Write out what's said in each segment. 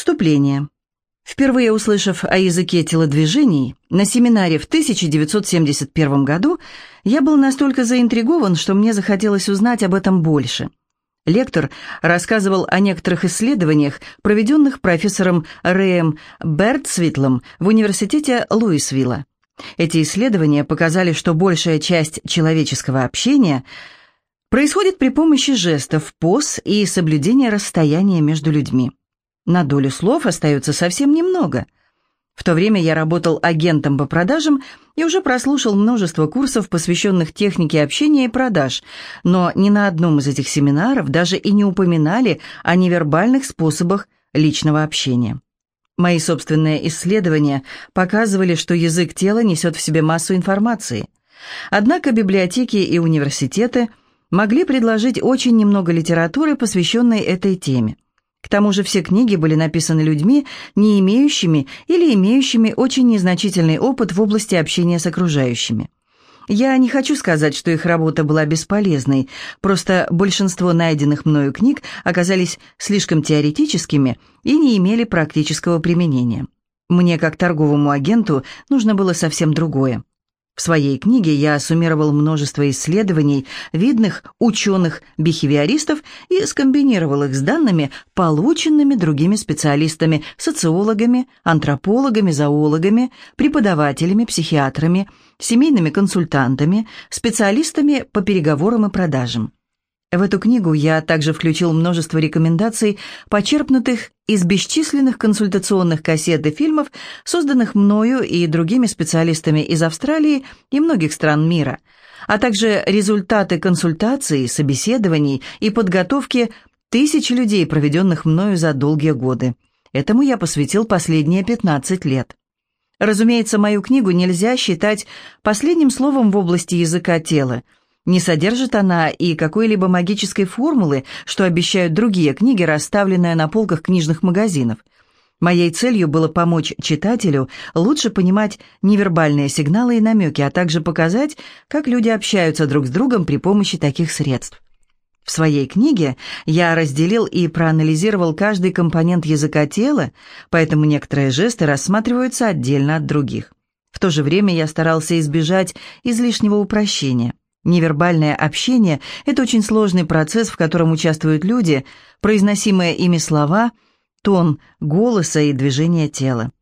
Вступление. Впервые услышав о языке телодвижений, на семинаре в 1971 году я был настолько заинтригован, что мне захотелось узнать об этом больше. Лектор рассказывал о некоторых исследованиях, проведенных профессором Рэем Бертсвитлом в университете Луисвилла. Эти исследования показали, что большая часть человеческого общения происходит при помощи жестов, поз и соблюдения расстояния между людьми. На долю слов остается совсем немного. В то время я работал агентом по продажам и уже прослушал множество курсов, посвященных технике общения и продаж, но ни на одном из этих семинаров даже и не упоминали о невербальных способах личного общения. Мои собственные исследования показывали, что язык тела несет в себе массу информации. Однако библиотеки и университеты могли предложить очень немного литературы, посвященной этой теме. К тому же все книги были написаны людьми, не имеющими или имеющими очень незначительный опыт в области общения с окружающими. Я не хочу сказать, что их работа была бесполезной, просто большинство найденных мною книг оказались слишком теоретическими и не имели практического применения. Мне, как торговому агенту, нужно было совсем другое. В своей книге я суммировал множество исследований видных ученых-бихевиористов и скомбинировал их с данными, полученными другими специалистами, социологами, антропологами, зоологами, преподавателями, психиатрами, семейными консультантами, специалистами по переговорам и продажам. В эту книгу я также включил множество рекомендаций, почерпнутых из бесчисленных консультационных кассет и фильмов, созданных мною и другими специалистами из Австралии и многих стран мира, а также результаты консультаций, собеседований и подготовки тысяч людей, проведенных мною за долгие годы. Этому я посвятил последние 15 лет. Разумеется, мою книгу нельзя считать последним словом в области языка тела – не содержит она и какой-либо магической формулы, что обещают другие книги, расставленные на полках книжных магазинов. Моей целью было помочь читателю лучше понимать невербальные сигналы и намеки, а также показать, как люди общаются друг с другом при помощи таких средств. В своей книге я разделил и проанализировал каждый компонент языка тела, поэтому некоторые жесты рассматриваются отдельно от других. В то же время я старался избежать излишнего упрощения. Невербальное общение – это очень сложный процесс, в котором участвуют люди, произносимые ими слова, тон голоса и движение тела.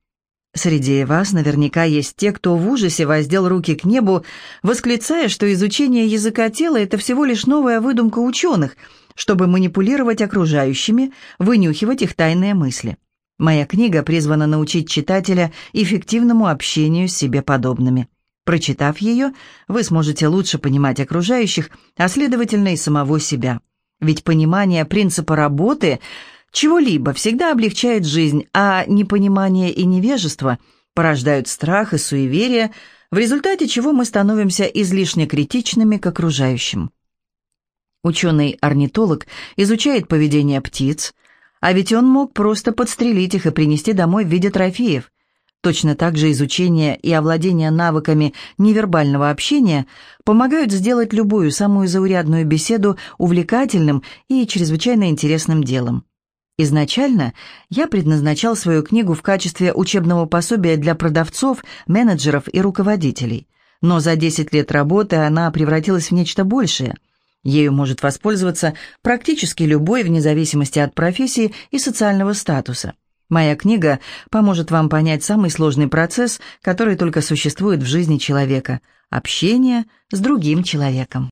Среди вас наверняка есть те, кто в ужасе воздел руки к небу, восклицая, что изучение языка тела – это всего лишь новая выдумка ученых, чтобы манипулировать окружающими, вынюхивать их тайные мысли. Моя книга призвана научить читателя эффективному общению с себе подобными. Прочитав ее, вы сможете лучше понимать окружающих, а следовательно и самого себя. Ведь понимание принципа работы чего-либо всегда облегчает жизнь, а непонимание и невежество порождают страх и суеверие, в результате чего мы становимся излишне критичными к окружающим. Ученый-орнитолог изучает поведение птиц, а ведь он мог просто подстрелить их и принести домой в виде трофеев. Точно так же изучение и овладение навыками невербального общения помогают сделать любую самую заурядную беседу увлекательным и чрезвычайно интересным делом. Изначально я предназначал свою книгу в качестве учебного пособия для продавцов, менеджеров и руководителей, но за 10 лет работы она превратилась в нечто большее. Ею может воспользоваться практически любой вне зависимости от профессии и социального статуса. Моя книга поможет вам понять самый сложный процесс, который только существует в жизни человека – общение с другим человеком.